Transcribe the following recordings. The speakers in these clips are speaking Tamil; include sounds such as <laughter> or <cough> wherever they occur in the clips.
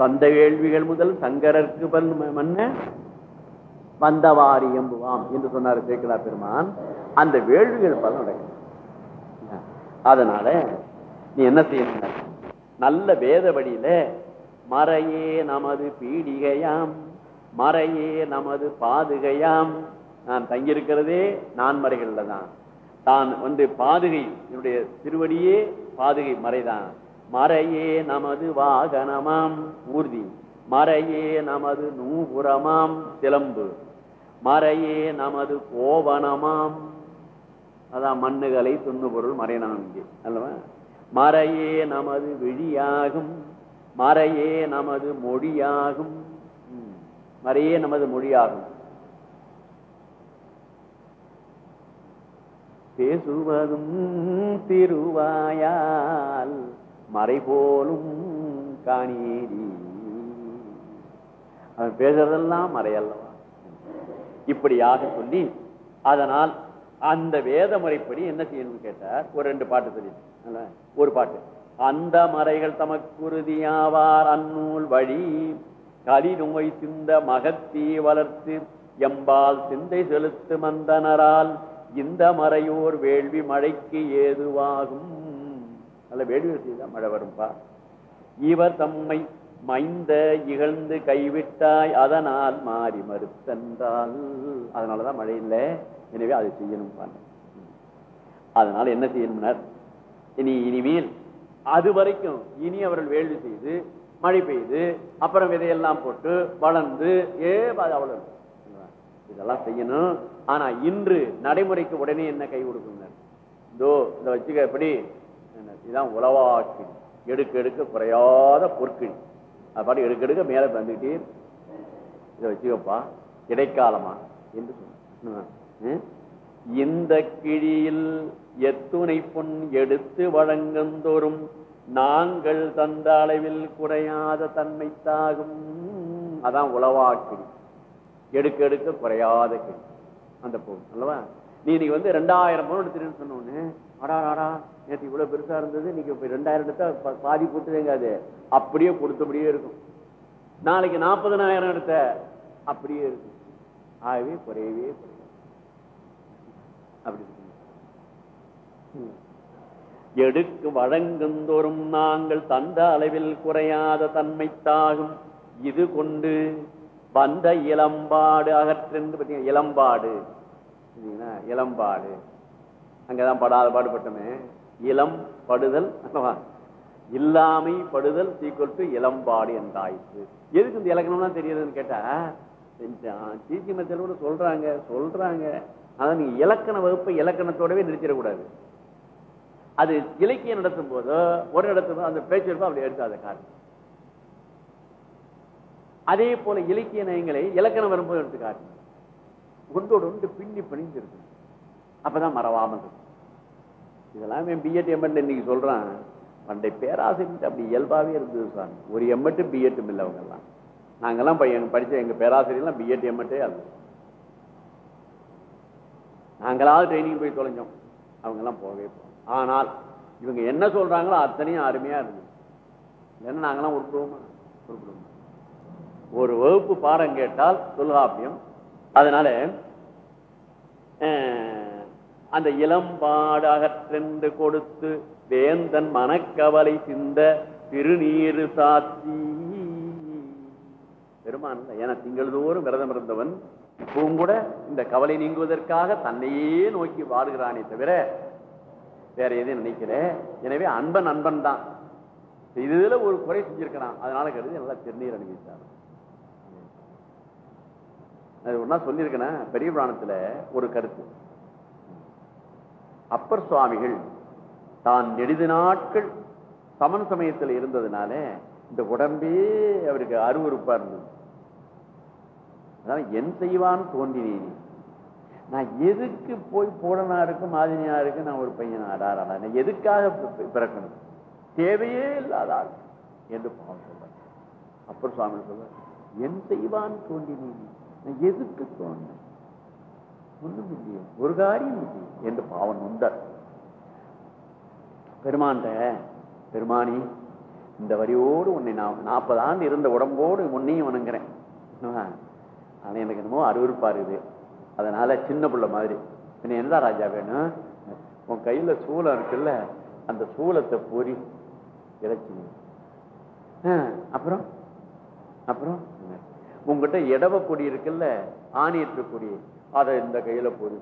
சந்த வேள்விகள் முதல் சங்கரர்க்கு பல் மன்ன வந்தவாரி எம்புவாம் என்று சொன்னார் சேக்கலா பெருமான். அந்த வேள்விகள் பல நடக்கும் அதனால நீ என்ன செய்யணும் நல்ல வேத வழியில மறையே நமது பீடிகையாம் மறையே நமது பாதுகையாம். நான் தங்கியிருக்கிறதே நான்மறைகள்ல தான் தான் வந்து பாதுகை என்னுடைய திருவடியே பாதுகை மறைதான். மறையே நமது வாகனமாம். ஊர்தி மறையே நமது நூபுரமாம். சிலம்பு மறையே நமது கோவனமாம். அதான் மண்ணுகளை துண்ணு பொருள் மறையணும் இங்கே அல்லவா? மறையே நமது விழியாகும். மறையே நமது மொழியாகும். மறையே நமது மொழியாகும். பேசுவதும் திருவாயால் மறை போலும் காணீரி. அவன் பேசுறதெல்லாம் மறையல்லவா இப்படியாக சொல்லி அதனால் அந்த வேத முறைப்படி என்ன செய்யணும்னு கேட்டார்? ஒரு ரெண்டு பாட்டு தெரியும் ஒரு பாட்டு. அந்த மறைகள் தமக்குருதியாவார் அந்நூல் வழி கலி நோய் சிந்த மகத்தீ வளர்த்து எம்பால் சிந்தை செலுத்து மந்தனரால் இந்த மறையோர் வேள்வி மழைக்கு ஏதுவாகும் நல்ல வேள்வி செய்தான் மழை வரும்பா. இவர் தம்மை மைந்த இகழ்ந்து கைவிட்டாய் அதனால் மாறி மறுத்தென்றால். அதனாலதான் மழை இல்லை. எனவே அதை செய்யணும் அதனால என்ன செய்யணும்னர்? இனி இனிமேல் அது வரைக்கும் இனி அவர்கள் வேள்வி செய்து மழை பெய்து அப்புறம் விதையெல்லாம் போட்டு வளர்ந்து ஏ அவ்வளவு. இதெல்லாம் செய்யணும். ஆனா இன்று நடைமுறைக்கு உடனே என்ன கை கொடுக்குங்க இதோ இதை வச்சுக்க எப்படி? இதுதான் உளவாக்கி எடுக்க எடுக்க குறையாத பொற்கிழி அது பாட்டு எடுக்க எடுக்க மேல வந்துக்கிட்டே இதை வச்சுக்கப்பா இடைக்காலமா என்று சொன்ன இந்த கிழியில் எத்துணை பொன் எடுத்து வழங்குந்தோறும் நாங்கள் தந்த அளவில் குறையாத தன்மை தாகும் அதான் உளவாக்கிடி எடுக்க எடுக்க குறையாத கிளி அந்த பொருள் அல்லவா? நீ இன்னைக்கு வந்து ரெண்டாயிரம் பணம் எடுத்துருன்னு சொன்னோன்னு ஆடா ஆடா நேற்று இவ்வளவு பெருசா இருந்தது நீங்க இப்ப ரெண்டாயிரம் எடுத்தா பாதி போட்டுதேங்க அது. அப்படியே கொடுத்தபடியே இருக்கும். நாளைக்கு நாற்பதனாயிரம் எடுத்த அப்படியே இருக்கும். ஆகவே குறையவே அப்படி எடுக்கு வழங்குந்தோறும் நாங்கள் தந்த அளவில் குறையாத தன்மை தாகும் இது கொண்டு வந்த இளம்பாடு அகற்றென்று பார்த்தீங்கன்னா இளம்பாடு. இளம்பாடு. அங்கதான் படாத பாடுபட்டமே. இளம் படுதல் இல்லாமை படுதல் சீக்கிரம் டு இளம்பாடு என்றாயிற்று. எதுக்கு இந்த இலக்கணம்னா தெரியுதுன்னு கேட்டா சீச்சி மத்தியோட சொல்றாங்க சொல்றாங்க. அதான் நீங்க இலக்கண வகுப்பை இலக்கணத்தோடவே நிறுத்திடக்கூடாது. அது இலக்கியம் நடத்தும் போதோ ஒரு இடத்துல அந்த பேச்சு அப்படி எடுத்தாத காரணம். காட்டு அதே போல இலக்கிய நயங்களை இலக்கணம் வரும்போது எடுத்து காட்டு ஒன்றோடு ஒன்று பின்னி பணிந்திருக்கு அப்பதான் மறவாமல் இருக்கும். இதெல்லாம் பிஎட் எம்எட் இன்னைக்கு சொல்றான். பண்டை பேராசிரியர் அப்படி இயல்பாவே இருந்தது சார் ஒரு எம்எட்டு பிஎட்டும் இல்லை அவங்க எல்லாம் நாங்கெல்லாம் எங்க படிச்ச எங்க பேராசிரியர்லாம் பிஎட் எம்எட்டே அல்ல. நாங்களாவது ட்ரைனிங் போய் தொலைஞ்சோம். அவங்க எல்லாம் போகவே போகும் ஆனால் இவங்க என்ன சொல்றாங்களோ அத்தனையும் அருமையா இருக்கு இல்லைன்னா நாங்கெல்லாம் உருப்பிடுவோமா? உருப்பிடுவோமா? ஒரு வகுப்பு பாடம் கேட்டால் தொல்காப்பியம் அதனால அந்த இளம்பாடாகற்றென்று கொடுத்து வேந்தன் மனக்கவலை சிந்த திருநீரு சாத்தி. பெருமான் ஏன்னா திங்கள்தோறும் விரதம் இருந்தவன் இப்பவும் கூட இந்த கவலை நீங்குவதற்காக தன்னையே நோக்கி வாடுகிறானே தவிர வேற எதையும் நினைக்கிறேன் எனவே அன்பன் அன்பன் தான் இதுல ஒரு குறை செஞ்சிருக்கிறான். அதனால கருதி நல்லா திருநீர் அணிவித்தார். அது ஒன்னா சொல்லியிருக்கேன்? பெரிய புராணத்துல ஒரு கருத்து. அப்பர் சுவாமிகள் தான் நெடுது நாட்கள் சமன் சமயத்தில் இருந்ததுனால இந்த உடம்பே அவருக்கு அருவறுப்பா இருந்தது. அதான் என் செய்வான் தோன்றினேன். நான் எதுக்கு போய் பூடனா இருக்கு மாதினியா இருக்கு நான் ஒரு பையன் ஆடாரா நான் எதுக்காக பிறக்கணும்? தேவையே இல்லாத ஆள் என்று பாவம் சொல்ற அப்பர் சுவாமி சொல்ற என் செய்வான் தோன்றினேன். எதுக்கு தோன்றேன் ஒண்ணும் இல்லையே. ஒரு காரியம் இல்லையே. என்று பாவன் உண்டார் பெருமாண்ட பெருமானி இந்த வரியோடு உன்னை நான் நாற்பது ஆண்டு இருந்த உடம்போடு உன்னையும் வணங்குறேன். ஆனால் எனக்கு என்னமோ அருவருப்பா இருக்குது. அதனால சின்ன பிள்ளை மாதிரி. என்ன என்ன ராஜா வேணும்? உன் கையில சூளம் இருக்குல்ல அந்த சூளத்தை பொறி இறைச்சி அப்புறம்? அப்புறம்? உங்ககிட்ட இடவ கொடி இருக்குல்ல ஆணியற்ற கொடி அதை இந்த கையில பொறி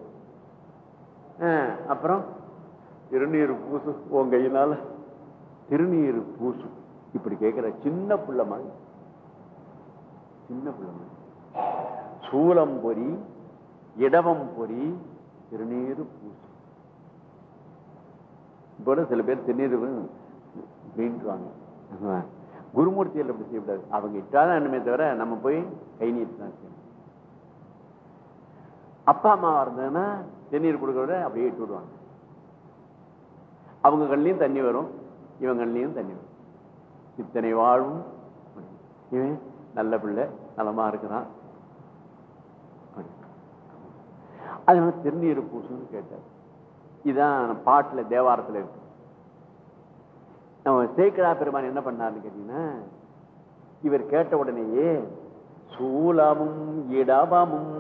அப்புறம்? திருநீர் பூசு உன் கையினால. திருநீர் பூசு. இப்படி கேட்கிற சின்ன புள்ள மாதிரி. சின்ன புள்ள மாதிரி. சூலம் பொறி இடவம் பொறி திருநீர் பூசு. இப்போ சில பேர் திருநீர் வீண்டுவாங்க குருமூர்த்திகள் அப்படி செய்யக்கூடாது அவங்க இட்டாதான் என்னமே தவிர நம்ம போய் கை நீட்டு தான் செய்யணும். அப்பா அம்மாவா இருந்ததுன்னா திருநீர் கொடுக்கறத அப்படியே இட்டு விடுவாங்க. அவங்க கண்ணிலையும் தண்ணி வரும் இவங்க கண்ணிலையும் தண்ணி வரும். இத்தனை வாழும் இவன் நல்ல பிள்ளை நலமா இருக்கிறான். அதனால திருநீர் பூசுன்னு கேட்டார். இதான் பாட்டுல தேவாரத்தில் இருக்கு. நம்ம சேக்கரா பெருமான் என்ன பண்ணாருன்னு கேட்டீங்கன்னா இவர் கேட்ட உடனேயே சூலமும் இடபமும்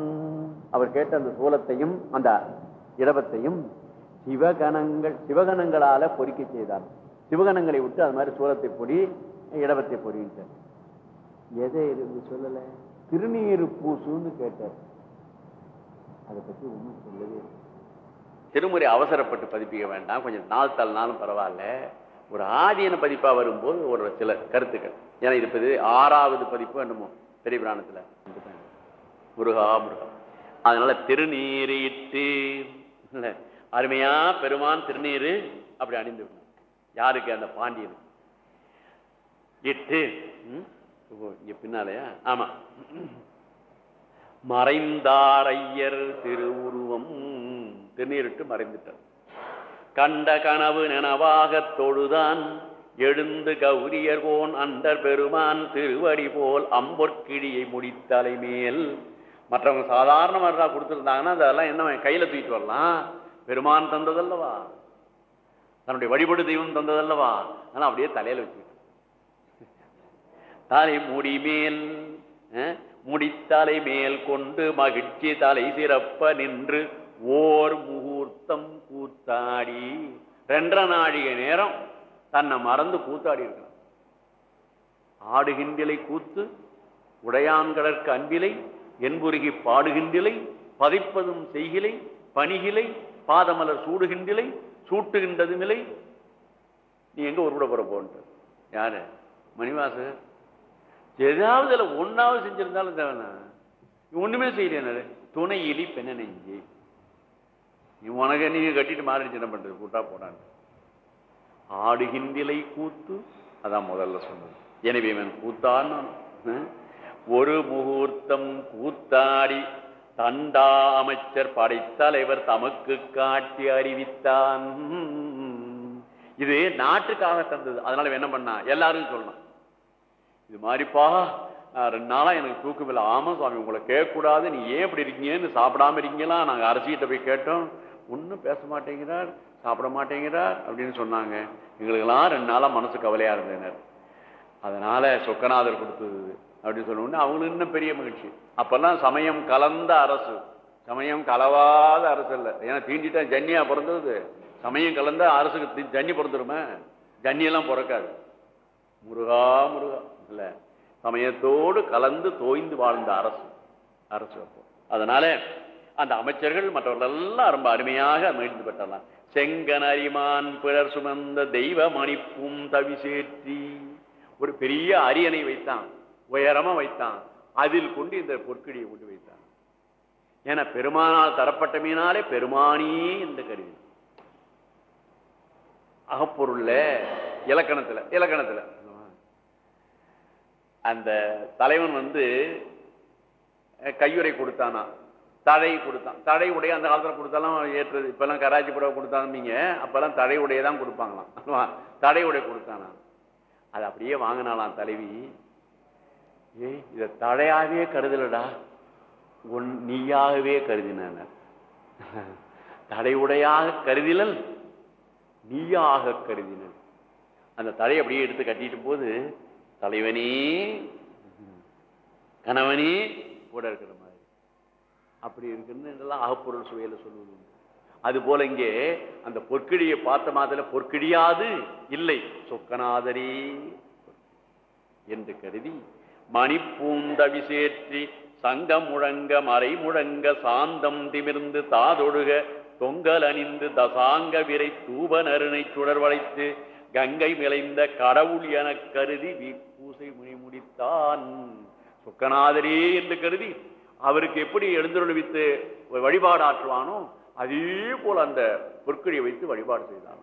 அவர் கேட்ட அந்த சூலத்தையும் அந்த இடபத்தையும் சிவகணங்கள் சிவகணங்களால பொறிக்க செய்தார். சிவகணங்களை விட்டு அது மாதிரி சூலத்தை பொடி இடபத்தை பொறிட்டார் எதை இருந்து சொல்லல? திருநீர் பூசுன்னு கேட்டார். அதை பத்தி ஒன்றும் சொல்லவே திருமுறை அவசரப்பட்டு பதிப்பிக்க வேண்டாம். கொஞ்சம் நாள் தள்ளினாலும் பரவாயில்ல. ஒரு ஆதீன பதிப்பா வரும்போது ஒரு சில கருத்துக்கள். ஏன்னா இது ஆறாவது பதிப்பு என்னமோ பெரிய பிராணத்துல. முருகா முருகா. அதனால திருநீர் இட்டு அருமையா பெருமான் திருநீரு அப்படி அணிந்து விடணும். யாருக்கு? அந்த பாண்டியன் இட்டு ஓ, இங்க பின்னாலயா? ஆமா. மறைந்தாரையர் திருவுருவம். திருநீரிட்டு மறைந்துட்டார். கண்ட கனவு நனவாகத் தொழுதான். எழுந்து கௌரியர்கோன் அண்டர் பெருமான் திருவடி போல் அம்பொற்கிழியை முடித்தலை மேல். மற்றவங்க சாதாரண மருந்தா கொடுத்துருந்தாங்கன்னா அதெல்லாம் என்ன கையில தூக்கிட்டு வரலாம். பெருமான் தந்ததல்லவா? தன்னுடைய வழிபடு தெய்வம் தந்ததல்லவா? ஆனால் அப்படியே தலையில வச்சுக்கிட்டு. தலை முடி மேல் முடித்தலை மேல் கொண்டு மகிழ்ச்சி தலை சிறப்ப நின்று. ஓர் முகூர்த்தம் கூத்தாடி. ரெண்டரை நாழிகை நேரம் தன்னை மறந்து கூத்தாடி இருக்கிறான். ஆடுகின்றலை கூத்து உடையான்கடற்கு அன்பிலை என்புருகி பாடுகின்றலை பதிப்பதும் செய்கிலை பணிகிலை பாதமலர் சூடுகின்றலை சூட்டுகின்றது நிலை. நீ எங்க உருவிட போற போன்ற? யாரு? மணிவாசு ஏதாவது இதுல ஒன்னாவது செஞ்சிருந்தாலும் தேவைண்ணா ஒண்ணுமே செய்யல துணை இலி பெண்ண நெஞ்சு. உனக்கு நீங்க கட்டிட்டு மாறிடுச்சு என்ன பண்றது கூட்டா போடான்னு. ஆடுகின்றிலை கூத்து அதான் முதல்ல சொன்னது. எனவே இவன் கூத்தான் ஒரு முகூர்த்தம் கூத்தாடி தண்டா அமைச்சர் படைத்தலைவர் தமக்கு காட்டி அறிவித்தான். இது நாட்டுக்காக தந்தது. அதனால என்ன பண்ணா எல்லாரும் சொல்லலாம் இது மாதிரிப்பா ரெண்டு நாளா எனக்கு தூக்கவில்லை ஆமாம் ஆமா சுவாமி உங்களை கேட்கக்கூடாது. நீ ஏன் இப்படி இருக்கீங்கன்னு சாப்பிடாம இருக்கீங்களா? நாங்கள் அரசிகிட்ட போய் கேட்டோம். ஒன்றும் பேச மாட்டேங்கிறார் சாப்பிட மாட்டேங்கிறார் அப்படின்னு சொன்னாங்க. எங்களுக்கெல்லாம் ரெண்டு நாளாக மனசு கவலையாக இருந்தனர் அதனால சொக்கநாதர் கொடுத்தது அப்படின்னு சொன்ன அவங்களுக்கு இன்னும் பெரிய மகிழ்ச்சி. அப்போல்லாம் சமயம் கலந்த அரசு. சமயம் கலவாத அரசு இல்லை. ஏன்னா தீண்டிட்டா ஜன்னியா பிறந்தது. சமயம் கலந்த அரசுக்கு தி- ஜன்னி பிறந்துருமே. ஜன்னியெல்லாம் பிறக்காது. முருகா முருகா. இல்லை. சமயத்தோடு கலந்து தோய்ந்து வாழ்ந்த அரசு அரசு அதனால அந்த அமைச்சர்கள் மற்றவர்கள் எல்லாம் ரொம்ப அருமையாக மீழ்ந்து பெற்றலாம். செங்கன் அரிமான் பிறர் சுமந்த தெய்வ மணிப்பும் தவிசேற்றி ஒரு பெரிய அரியணை வைத்தான் உயரமா வைத்தான் அதில் கொண்டு இந்த பொற்கடியை கொண்டு வைத்தான். ஏன்னா பெருமானால் தரப்பட்ட மீனாலே பெருமானே இந்த கருவி அகப்பொருள்ல இலக்கணத்துல இலக்கணத்துல. அந்த தலைவன் வந்து கையுறை கொடுத்தானா? தழை கொடுத்தான். தழை உடைய அந்த காலத்தில் கொடுத்தாலும் ஏற்றது. இப்பெல்லாம் கராச்சி புடவை கொடுத்தாங்க அப்பெல்லாம் தழை உடைய தான் கொடுப்பாங்களாம். தடை உடைய கொடுத்தானா? அது அப்படியே வாங்கினாலாம் தலைவி. ஏய் இதை தடையாகவே கருதலடா. உன் நீயாகவே கருதினான. தடை உடையாக கருதிலல் நீயாக கருதினல். அந்த தடையை அப்படியே எடுத்து கட்டிட்டு போது தலைவனே கணவனே கூட இருக்கிற மாதிரி. அப்படி இருக்குன்னு இதெல்லாம் அகப்பொருள் சுவையில சொல்லுவது அது போல இங்கே அந்த பொற்கிழியை பார்த்த மாதிரி பொற்கிழியாது இல்லை. சொக்கநாதரே என்று கருதி மணிப்பூந்தவி சேற்றி சங்கம் முழங்க மறை முழங்க சாந்தம் திமிர்ந்து தாதொழுக தொங்கல் அணிந்து தசாங்க விரை தூப நறுனை சுடர் வளைத்து கங்கை மிளைந்த கடவுள் என கருதி வி- பூசை முனி முடித்தான். சுக்கநாதரே என்று கருதி அவருக்கு எப்படி எழுந்தருளிவித்து வழிபாடு ஆற்றுவானோ அதே போல அந்த பொற்கொழியை வைத்து வழிபாடு செய்தான்.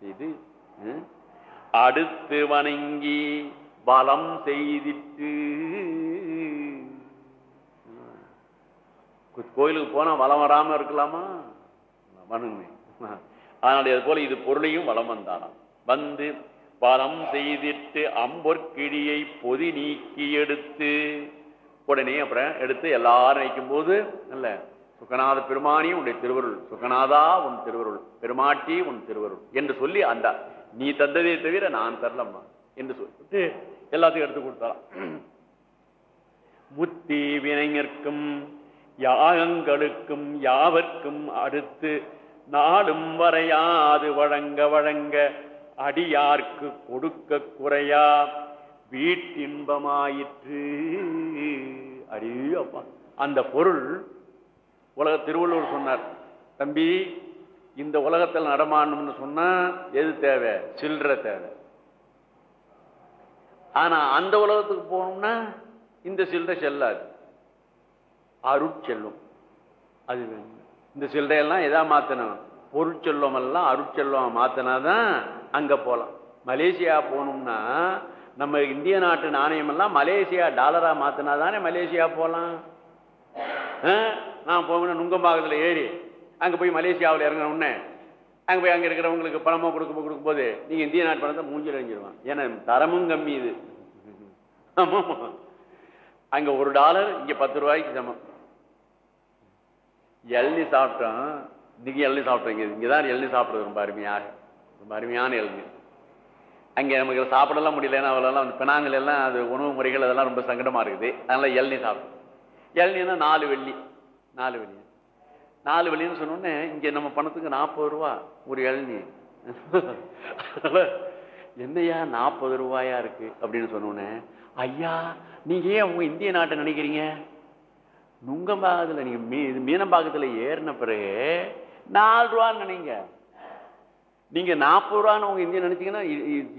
இது அடுத்து வணங்கி பலம் செய்திட்டு கோயிலுக்கு போனா வலம் வராம இருக்கலாமா? வணங்குமே. அதனால் அது போல இது பொருளையும் வளம் வந்தானாம். வந்து பலம் செய்திட்டு அம்பொற்கிழியை பொதி நீக்கி எடுத்து உடனே அப்புறம் எடுத்து எல்லாரும் நினைக்கும் போது நல்ல சுகநாத பெருமானி உன்னுடைய திருவருள் சுகநாதா உன் திருவருள் பெருமாட்டி உன் திருவருள் என்று சொல்லி அந்த நீ தந்ததே தவிர நான் தரலம்மா என்று சொல்லிட்டு எல்லாத்தையும் எடுத்து கொடுத்தாராம். முத்தி வினைஞர்க்கும் யாகங்களுக்கும் யாவர்க்கும் அடுத்து நாளும் வரையாது வழங்க வழங்க அடியார்க்கு கொடுக்க குறையா? வீட்டின்பமாயிற்று. அடியப்பா அப்பா. அந்த பொருள் உலக திருவள்ளுவர் சொன்னார். தம்பி இந்த உலகத்தில் நடமாடணும்னு சொன்னா எது தேவை? சில்லற தேவை. ஆனா அந்த உலகத்துக்கு போகணும்னா இந்த சில்லற செல்லாது. அருட்செல்லும் அது வேணும். இந்த சில்லறையெல்லாம் எதா மாத்தணும்? பொருட்செல்வம் எல்லாம் அருட்செல்வம் மாத்தினாதான் அங்க போலாம். மலேசியா போகணும்னா நம்ம இந்திய நாட்டு நாணயம் எல்லாம் மலேசியா டாலரா மாற்றினா தானே மலேசியா போலாம். ஆ? நான் போகணும் நுங்கம்பாகத்தில் ஏறி அங்க போய் மலேசியாவில் இறங்கின உடனே. அங்க போய் அங்க இருக்கிறவங்களுக்கு பணமா கொடுக்க கொடுக்கும் போது நீங்க இந்திய நாட்டு பணத்தை மூஞ்சில் அழிஞ்சிருவான் ஏன்னா தரமும் கம்மி இது. ஆமாம். அங்க ஒரு டாலர் இங்க பத்து ரூபாய்க்கு சமம். எள்ளி சாப்பிட்டோம். இன்னைக்கு எள்ளி சாப்பிட்டோம். இங்கே இங்கதான் எள்ளி சாப்பிடுறது ரொம்ப அருமையாக. ரொம்ப அருமையான எள்ளி. அங்கே நமக்கு சாப்பிடலாம் முடியலன்னா அவ்வளோலாம் அந்த பினாங்கள் எல்லாம் அது உணவு முறைகள் அதெல்லாம் ரொம்ப சங்கடமாக இருக்குது. அதனால் எள்ளி சாப்பிடும் எள்நினா நாலு வெள்ளி. நாலு வெள்ளி. நாலு வெள்ளின்னு சொன்னோடனே இங்கே நம்ம பணத்துக்கு நாற்பது ரூபா. ஒரு இளநீ என்னையா நாற்பது ரூபாயா இருக்கு? அப்படின்னு சொன்னோடனே ஐயா நீங்க ஏன் உங்க இந்திய நாட்டை நினைக்கிறீங்க? நுங்கம்பாகத்துல நீங்க மீ இது மீனம்பாக்கத்துல ஏறின பிறகு நாலு ரூபான்னு நினைங்க. நீங்க நாற்பது ரூபான்னு உங்க இந்தியா நினைச்சீங்கன்னா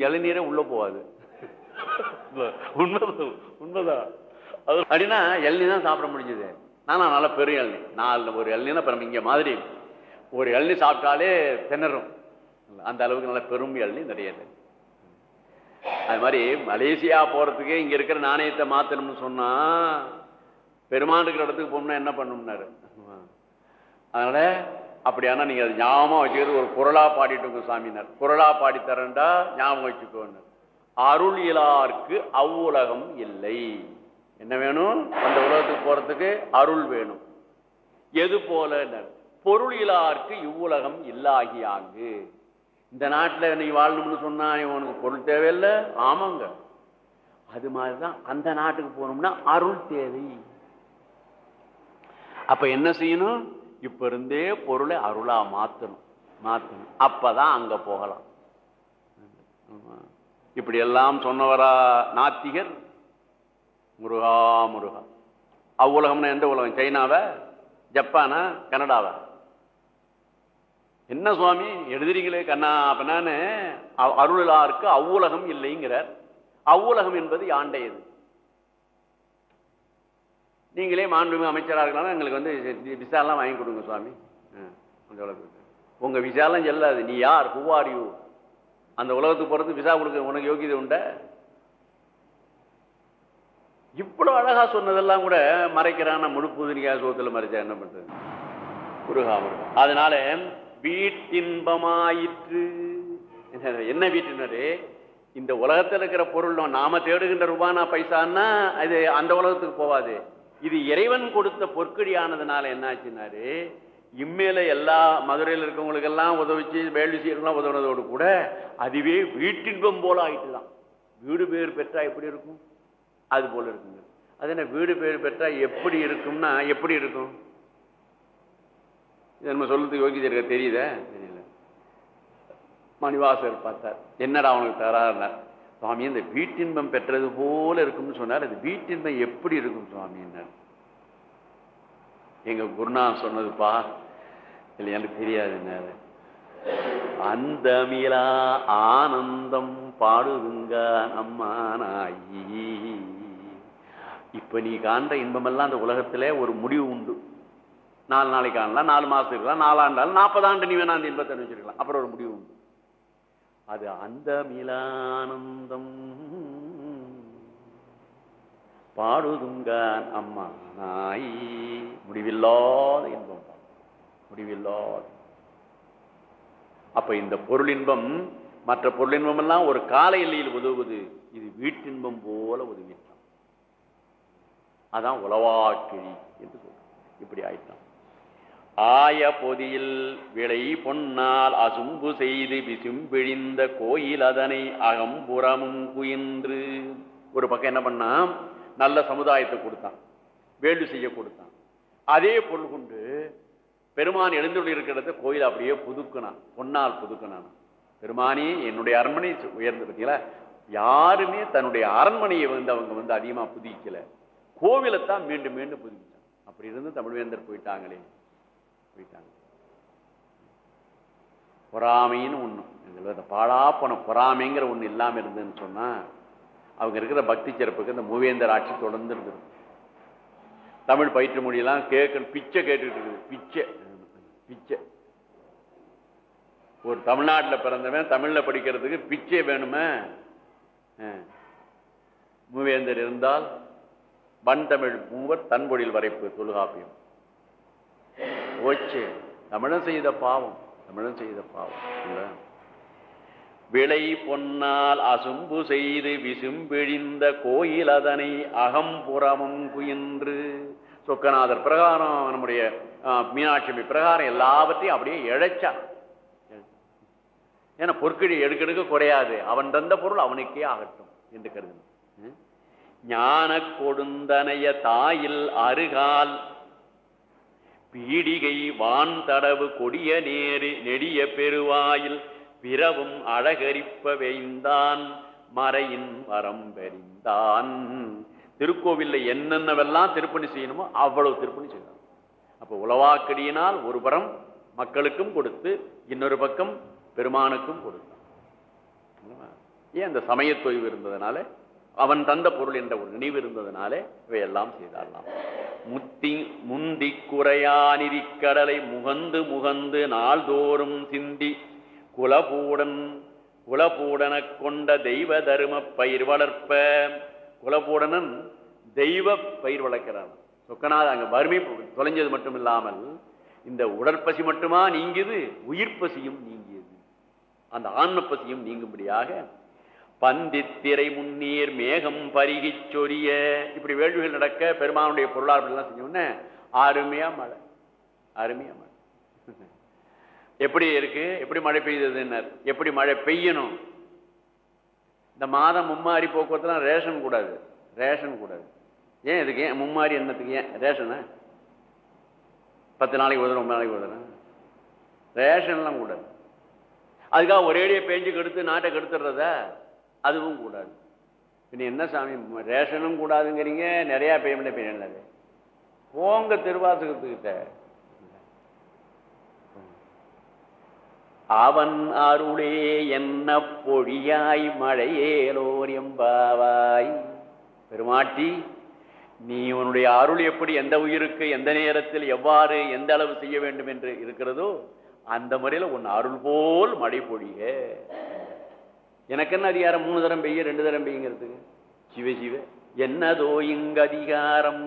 இளநீரே உள்ள போகாது. <laughs> உண்மைதான் உண்மைதான். அது அப்படின்னா இளநீ தான் சாப்பிட முடிஞ்சது. நானா நல்லா பெரிய இளநீ நாலு ஒரு இளநீனா இப்போ நம்ம இங்க மாதிரி ஒரு இளநீ சாப்பிட்டாலே திணறும். அந்த அளவுக்கு நல்ல பெரும் இளநீ நிறைய அது மாதிரி மலேசியா போகிறதுக்கு இங்க இருக்கிற நாணயத்தை மாத்தணும்னு சொன்னா பெருமாள் இருக்கிற இடத்துக்கு போகணும்னா என்ன பண்ணணும்னாரு அதனால அப்படியானா நீங்க அதை ஞாபகம் வச்சுக்கிறது ஒரு குரலா பாடிட்டு சாமினார். குரலா பாடித்தரண்டா ஞாபகம் வச்சுக்கோன்னு. அருள் இலார்க்கு அவ்வுலகம் இல்லை. என்ன வேணும்? அந்த உலகத்துக்கு போறதுக்கு அருள் வேணும். எது போல? பொருள் இலார்க்கு இவ்வுலகம் இல்லாகியாங்கு இந்த நாட்டில் நீ வாழணும்னு சொன்னா உனக்கு பொருள் தேவையில்லை? ஆமாங்க. அது மாதிரிதான் அந்த நாட்டுக்கு போகணும்னா அருள் தேவை. அப்ப என்ன செய்யணும்? இப்ப இருந்தே பொருளை அருளா மாத்தணும். மாத்தணும். அப்பதான் அங்க போகலாம். இப்படி எல்லாம் சொன்னவரா நாத்திகர்? முருகா முருகா. அவ்வுலகம்னா எந்த உலகம்? சைனாவ? ஜப்பானா? கனடாவ? என்ன சுவாமி? எழுதுறீங்களே கண்ணா அப்பனான்னு அருளாருக்கு அவ்வுலகம் இல்லைங்கிறார். அவ்வுலகம் என்பது யாண்டையது? நீங்களே மாண்புமிகு அமைச்சராக இருக்கலாம் எங்களுக்கு வந்து விசாலாம் வாங்கி கொடுங்க சுவாமி. ஆ, அந்த உலகத்துக்கு விசாலாம் செல்லாது. நீ யார்? ஹூ ஆர் யூ அந்த உலகத்துக்கு பிறந்து விசா கொடுக்க உனக்கு யோகியதை உண்ட? இவ்வளோ அழகாக சொன்னதெல்லாம் கூட மறைக்கிறான். முழுப்புதிரிக்காய் சோத்தில் மறைச்சா என்ன பண்ணுறது முருகா முருகா அதனால வீட்டின்பமாயிற்று என்ன வீட்டினரு இந்த உலகத்தில் இருக்கிற பொருள் நாம தேடுகின்ற ரூபானா பைசான்னா அது அந்த உலகத்துக்கு போவாது. இது இறைவன் கொடுத்த பொற்கடியானதுனால என்ன ஆச்சுன்னாரு இம்மையில எல்லா மதுரையில் இருக்கவங்களுக்கு எல்லாம் உதவிச்சு வேள்வி செய்யறதுலாம் உதவுனதோடு கூட அதுவே வீட்டின்பம் போல ஆயிட்டுதான். வீடு பேர் பெற்றா எப்படி இருக்கும்? அது போல இருக்குங்க. அது என்ன வீடு பேர் பெற்றா எப்படி இருக்கும்னா எப்படி இருக்கும்? இது நம்ம சொல்றதுக்கு யோகிச்சு இருக்க தெரியுத? தெரியல. மணிவாசர் பார்த்தார். என்னடா அவனுக்கு தராருனார் சுவாமி இந்த வீட்டின்பம் பெற்றது போல இருக்கும்னு சொன்னார். அது வீட்டின்பம் எப்படி இருக்கும் சுவாமின்னார் எங்க குருநா சொன்னதுப்பா இல்லை எனக்கு தெரியாதுன்னாரு. அந்த மீளா ஆனந்தம் பாடுதுங்க அம்மா நாயி இப்ப நீ காண்ற இன்பமெல்லாம் அந்த உலகத்துல ஒரு முடிவு உண்டு. நாலு நாளைக்கு ஆனலாம் நாலு மாசம் இருக்கலாம் நாலாண்டாலும் நாற்பது ஆண்டு நீ வேணா அந்த இன்பத்தை வச்சிருக்கலாம் அப்புறம் ஒரு முடிவு உண்டு. அது அந்த மிலானந்தம் பாடுதுங்கான் அம்மா நாய். முடிவில்லாத இன்பம். முடிவில்லாத அப்ப இந்த பொருளின்பம் மற்ற பொருளின்பம் எல்லாம் ஒரு கால எல்லையில் உதவுவது இது வீட்டின்பம் போல உதவிட்டான் அதான் உளவாக்கிழி என்று சொல்றோம் இப்படி ஆயிட்டான். ஆய பொதியில் விளை பொன்னால் அசும்பு செய்து விசும்பிழிந்த கோயில் அதனை அகம்புறமும் குயின்று. ஒரு பக்கம் என்ன பண்ணா? நல்ல சமுதாயத்தை கொடுத்தான். வேள்வி செய்ய கொடுத்தான். அதே பொருள் கொண்டு பெருமான் எழுந்துள்ள இருக்கிறத கோயில் அப்படியே புதுக்கினான். பொன்னால் புதுக்கினான். பெருமானி என்னுடைய அரண்மனை உயர்ந்து பார்த்தீங்களா யாருமே தன்னுடைய அரண்மனையை வந்து அவங்க வந்து அதிகமாக புதுக்கல கோவிலைத்தான் மீண்டும் மீண்டும் புதுப்பிச்சான். அப்படி இருந்து தமிழ்வேந்தர் போயிட்டாங்களே. போயிட்டாங்க. பொறாமைன்னு ஒண்ணு. இதுல பாழா போன பொறாமைங்கிற ஒன்று இல்லாமல் இருந்ததுன்னு சொன்னால் அவங்க இருக்கிற பக்தி சிறப்புக்கு இந்த மூவேந்தர் ஆட்சி தொடர்ந்து இருக்குது தமிழ் பயிற்று மொழியெல்லாம் கேட்க பிச்சை கேட்டுட்டு இருக்குது. பிச்சை. பிச்சை. ஒரு தமிழ்நாட்டில் பிறந்தவன் தமிழில் படிக்கிறதுக்கு பிச்சை வேணுமே? மூவேந்தர் இருந்தால் வன் தமிழ் மூவர் தன்பொழில் வரைப்பு தொல்காப்பியம். ஓச்சு தமிழன் செய்த பாவம். தமிழன் செய்த பாவம். இல்ல? விளை பொன்னால் அசும்பு செய்து விசும்பிழிந்த கோயில் அதனை அகம்புறமும் குயின்று. சொக்கநாதர் பிரகாரம் நம்முடைய மீனாட்சி பிரகாரம் எல்லாவற்றையும் அப்படியே இழைச்சா. ஏன்னா பொற்கடி எடுக்க எடுக்க குறையாது. அவன் தந்த பொருள் அவனுக்கே ஆகட்டும் என்று கருது ஞான கொடுந்தனைய தாயில் அருகால் பீடிகை வான் தடவு கொடிய நேரு நெடிய பெருவாயில் பிறவும் அழகரிப்ப வைந்தான் மறையின் வரம்பெறிந்தான் திருக்கோவில்ல என்னென்னவெல்லாம் திருப்பணி செய்யணுமோ அவ்வளவு திருப்பணி செய்யணும் அப்ப உளவாக்கடியினால் ஒரு புறம் மக்களுக்கும் கொடுத்து இன்னொரு பக்கம் பெருமானுக்கும் கொடுத்தான். ஏன் அந்த சமயத் தொய்வு இருந்ததுனால? அவன் தந்த பொருள் என்ற ஒரு நினைவு இருந்ததுனாலே இவையெல்லாம் செய்தாரலாம் முத்தி முந்தி குறையானிதி கடலை முகந்து முகந்து நாள்தோறும் சிந்தி குலபூடன் குலபூடன கொண்ட தெய்வ தரும பயிர் வளர்ப்ப குலபூடனன் தெய்வ பயிர் வளர்க்கிறான். சொக்கநாத அங்க வறுமை தொலைஞ்சது மட்டும் இல்லாமல் இந்த உடற்பசி மட்டுமா நீங்கியது உயிர் பசியும் நீங்கியது. அந்த ஆன்ம பசியும் நீங்கும்படியாக பந்தித்திரை முன்னீர் மேகம் பருகி சொரிய. இப்படி வேள்விகள் நடக்க பெருமானுடைய பொருளாதாரம் எல்லாம் செஞ்சோடனே அருமையா மழை. அருமையா மழை. எப்படி இருக்கு? எப்படி மழை பெய்யுதுன்னர் எப்படி மழை பெய்யணும்? இந்த மாதம் மும்மாரி போக்குவரத்துலாம் ரேஷன் கூடாது. ரேஷன் கூடாது. ஏன் இதுக்கு ஏன்? மும்மாரி என்னத்துக்கு ஏன்? ரேஷனா? பத்து நாளைக்கு ஒரு ஒன்பது நாளைக்கு ஒரு ரேஷன்லாம் கூடாது. அதுக்காக ஒரேடியே பேஞ்சு கெடுத்து நாட்டை கெடுத்துடுறதா? அதுவும் கூடாது. பின்ன என்ன சாமி ரேஷனும் கூடாதுங்கிறீங்க நிறையா பேமெண்ட் என்னது போங்க திருவாசகத்துக்கிட்ட. அவன் அருளே என்ன பொழியாய் மழையேலோர் எம்பாவாய். பெருமாட்டி நீ உன்னுடைய அருள் எப்படி எந்த உயிருக்கு எந்த நேரத்தில் எவ்வாறு எந்த அளவு செய்ய வேண்டும் என்று இருக்கிறதோ அந்த முறையில் உன் அருள் போல் மழை பொழிய எனக்கு என்ன அதிகாரம்? மூணு தரம் பெய்ய ரெண்டு தரம் பெய்யுங்கிறதுக்கு. சிவ சிவ என்னதோ இங்க அதிகாரம்.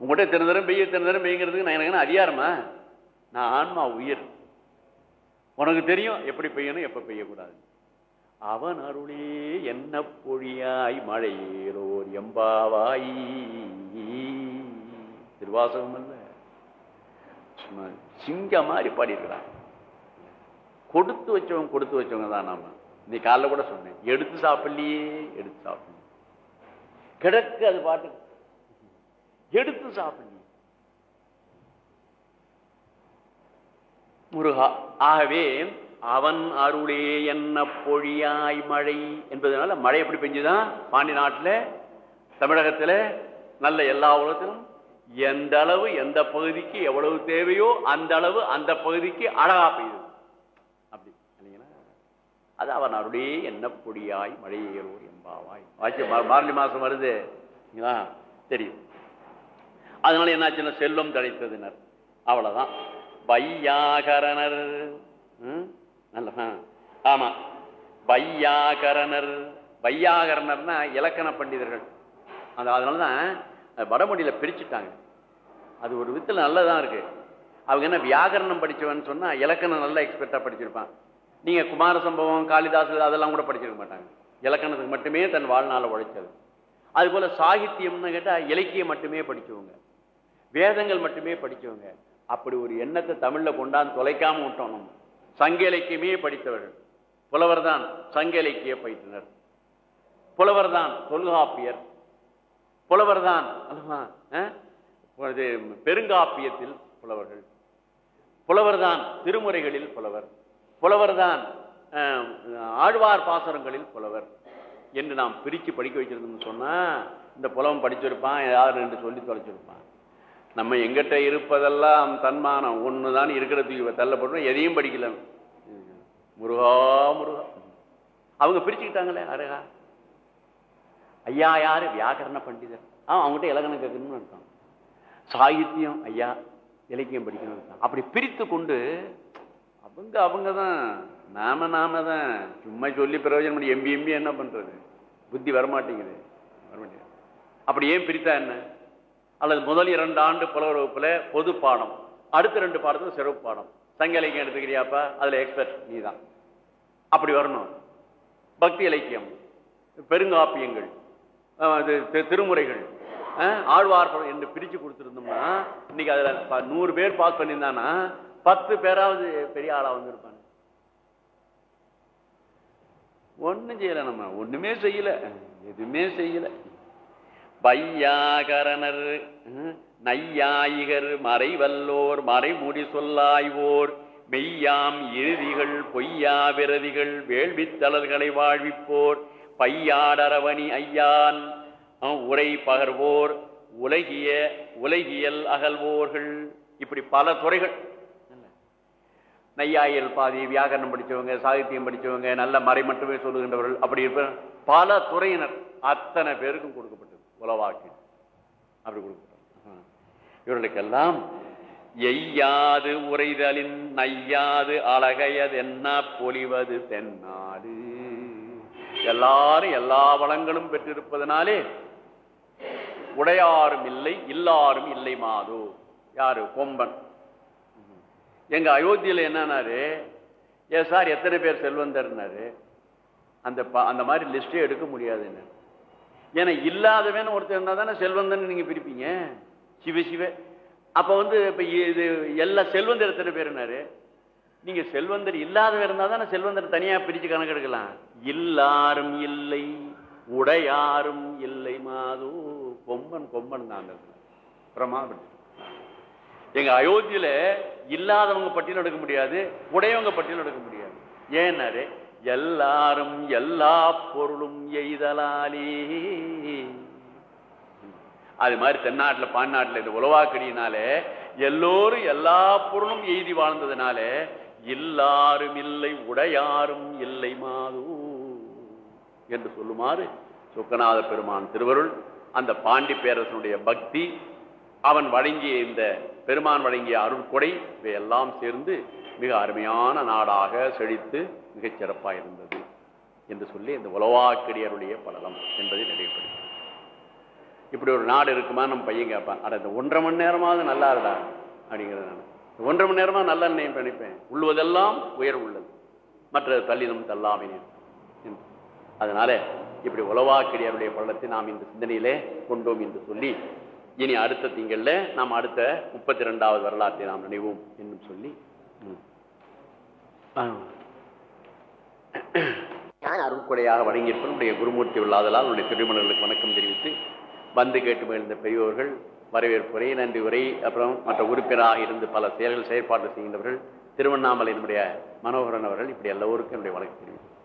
உங்கள்கிட்ட திரு தரம் பெய்ய திரு தரம் பெய்யுங்கிறதுக்கு நான் எனக்கு என்ன அதிகாரமா? நான் ஆன்மா உயிர். உனக்கு தெரியும் எப்படி பெய்யணும் எப்ப பெய்யக்கூடாது. அவன் அருளே என்ன பொழியாய் மழையேறோர் எம்பாவாய். திருவாசகம் அல்ல. சும்மா சிங்க மாதிரி இருக்கிறான் கொடுத்து வச்சவங்க கொடுத்து வச்சவங்க தான் நாம. இன்னைக்கு காலைல கூட சொன்னேன் எடுத்து சாப்பிடலையே எடுத்து சாப்பிடலையே கிடக்கு அது பாட்டு எடுத்து சாப்பிடலையே முருகா ஆகவே அவன் அருளே என்ன பொழியாய் மழை என்பதனால மழை எப்படி பெஞ்சுதான் பாண்டி நாட்டுல தமிழகத்துல நல்ல எல்லா உலகத்திலும் எந்த அளவு எந்த பகுதிக்கு எவ்வளவு தேவையோ அந்த அளவு அந்த பகுதிக்கு அழகா பெய்யுது. அது அவன் அருடைய என்ன பொடியாய் மழையேறோ என்பாவாய். வாட்சி மார்கழி மாசம் வருது. தெரியும். அதனால என்னாச்சுன்னா செல்வம் கிடைத்ததுனர் அவ்வளவுதான். வையாகரணர். ம்? நல்ல ஆமா. வையாகரணர். பையாகரணர்னா இலக்கண பண்டிதர்கள். அது அதனாலதான் வடமொழியில பிரிச்சுட்டாங்க. அது ஒரு விதத்துல நல்லதான் இருக்கு. அவங்க என்ன வியாகரணம் படிச்சவன்னு சொன்னா இலக்கணம் நல்லா எக்ஸ்பெர்ட்டா படிச்சிருப்பான். நீங்க குமார சம்பவம் காளிதாசு அதெல்லாம் கூட படிச்சிருக்க மாட்டாங்க. இலக்கணத்துக்கு மட்டுமே தன் வாழ்நாள உழைச்சது. அது போல சாகித்யம்னு கேட்டா இலக்கியம் மட்டுமே படிச்சவங்க. வேதங்கள் மட்டுமே படிச்சவங்க. அப்படி ஒரு எண்ணத்தை தமிழ்ல கொண்டாந்து தொலைக்காம விட்டோம் நம்ம சங்க இலக்கியமே படித்தவர்கள். புலவர் தான் சங்க இலக்கிய பயிற்றுனர். புலவர் தான் தொல்காப்பியர். புலவர் தான் இது பெருங்காப்பியத்தில் புலவர்கள். புலவர் தான் திருமுறைகளில் புலவர். புலவர் தான் ஆழ்வார் பாசுரங்களில் புலவர் என்று நாம் பிரித்து படிக்க வைக்கிறதுன்னு சொன்னா இந்த புலவன் படிச்சிருப்பான் யார் என்று சொல்லி தொலைச்சிருப்பான். நம்ம எங்கிட்ட இருப்பதெல்லாம் தன்மானம். ஒண்ணுதான் இருக்கிற இருக்கிறதுக்கு தள்ளப்படுறோம் எதையும் படிக்கல. முருகா முருகா. அவங்க பிரிச்சுக்கிட்டாங்களே அழகா ஐயா யாரு? வியாக்கரண பண்டிதர். ஆ அவங்ககிட்ட இலக்கணம் கேட்கணும்னு அர்த்தம். சாகித்யம் ஐயா இலக்கியம் படிக்கணும்னு இருக்கான் அப்படி பிரித்து கொண்டு அவங்க அவங்க தான் நாம நாம தான் சும்மா சொல்லி பிரயோஜனம் பண்ணி எம்பி எம்பி என்ன பண்றது? புத்தி வரமாட்டேங்குது. வரமாட்டேங்குது. அப்படி ஏன் பிரித்தா என்ன? அல்லது முதல் இரண்டு ஆண்டு புலவர் பொது பாடம். அடுத்த ரெண்டு பாடத்துல சிறப்பு பாடம். சங்க இலக்கியம் எடுத்துக்கிறியாப்பா? அதில் எக்ஸ்பர்ட் நீ தான் அப்படி வரணும். பக்தி இலக்கியம். பெருங்காப்பியங்கள். இது திருமுறைகள். அஹ் என்று பிரித்து கொடுத்துருந்தோம்னா இன்னைக்கு அதில் நூறு பேர் பாஸ் பண்ணியிருந்தானா பத்து பேராவது பெரிய ஆளா வந்திருப்பாங்க. ஒண்ணும் செய்யல நம்ம. ஒண்ணுமே செய்யல. எதுவுமே செய்யல. பையாகரணர் நையாயிகர் மறைவல்லோர் மறைமுடி சொல்லாய்வோர் மெய்யாம் இறுதிகள் பொய்யா விரதிகள் வேள்வித்தளர்களை வாழ்விப்போர் பையாடரவணி ஐயான் உரை பகர்வோர் உலகிய உலகியல் அகல்வோர்கள். இப்படி பல துறைகள். நையாயல் பாதி வியாகரணம் படிச்சவங்க சாகித்யம் படிச்சவங்க நல்ல மறை மட்டுமே சொல்லுகின்றவர்கள் அப்படி இருப்ப பல துறையினர் அத்தனை பேருக்கும் கொடுக்கப்பட்டது. உலவாக்கி அப்படி கொடுக்கப்பட்டது. இவர்களுக்கெல்லாம் எய்யாது உரைதலின் நையாது அழகையது என்ன பொலிவது தென்னாடு. எல்லாரும் எல்லா வளங்களும் பெற்றிருப்பதனாலே உடையாரும் இல்லை இல்லாரும் இல்லை மாதோ. யாரு? கொம்பன். எங்க அயோத்தியில என்னன்னாரு ஏ சார் எத்தனை பேர் செல்வந்தர்னாரு? அந்த ப- அந்த மாதிரி லிஸ்டே எடுக்க முடியாதுன்னு. ஏன்னா இல்லாதவன் ஒருத்தர் இருந்தா தானே செல்வந்தன் நீங்க பிரிப்பீங்க. சிவ சிவ. அப்ப வந்து இப்ப இது எல்லா செல்வந்தர் எத்தனை பேருனாரு நீங்க செல்வந்தர் இல்லாதவர் இருந்தா தானே செல்வந்தர் தனியா பிரிச்சு கணக்கெடுக்கலாம். இல்லாரும் இல்லை உடையாரும் இல்லை மாது கொம்பன் கொம்பன் தான் அந்த இடத்துல. பிரமாதம் எங்க அயோத்தியில இல்லாதவங்க பட்டியலும் எடுக்க முடியாது உடையவங்க பட்டியலும் எடுக்க முடியாது. ஏன்னாரு? எல்லாரும் எல்லா பொருளும் எய்தலாலே அது மாதிரி தென்னாட்டுல பாண்டாட்டுல இந்த உலவாக்கடியினாலே எல்லோரும் எல்லா பொருளும் எய்தி வாழ்ந்ததுனால எல்லாரும் இல்லை உடையாரும் இல்லை மாது. என்று சொல்லுமாறு சுக்கநாத பெருமான் திருவருள் அந்த பாண்டி பேரரசனுடைய பக்தி அவன் வழங்கிய இந்த பெருமான் வழங்கிய அருட்கொடை இவையெல்லாம் சேர்ந்து மிக அருமையான நாடாக செழித்து மிகச் சிறப்பாக இருந்தது என்று சொல்லி இந்த உலவாக்கடியருடைய படலம் என்பதை நினைவுபடுத்தி இப்படி ஒரு நாடு இருக்குமா நம்ம பையன் கேட்பான். அட இந்த ஒன்றரை மணி நேரமாவது நல்லா இருடா அப்படிங்கிறது நான். ஒன்றரை மணி நேரமா நல்லா நினைவு நினைப்பேன். உள்ளுவதெல்லாம் உயர் உள்ளது. மற்ற தள்ளினும் தள்ளாவினேன் அதனால இப்படி உலவாக்கிடியருடைய பள்ளத்தை நாம் இந்த சிந்தனையிலே கொண்டோம் என்று சொல்லி இனி அடுத்த திங்கள்ல நாம் அடுத்த முப்பத்தி ரெண்டாவது வரலாற்றை நாம் நினைவோம் என்று சொல்லி நான் அருள்கொடையாக வழங்கியிருப்பேன் உடைய குருமூர்த்தி உள்ளாதலால் உடைய திருமணங்களுக்கு வணக்கம் தெரிவித்து வந்து கேட்டு மகிழ்ந்த பெரியோர்கள் வரவேற்புரை நன்றி உரை அப்புறம் மற்ற உறுப்பினராக இருந்து பல செயல்கள் செயற்பாடு செய்கின்றவர்கள் திருவண்ணாமலை நம்முடைய மனோகரன் அவர்கள் இப்படி எல்லோருக்கும் என்னுடைய வழக்கு தெரிவித்து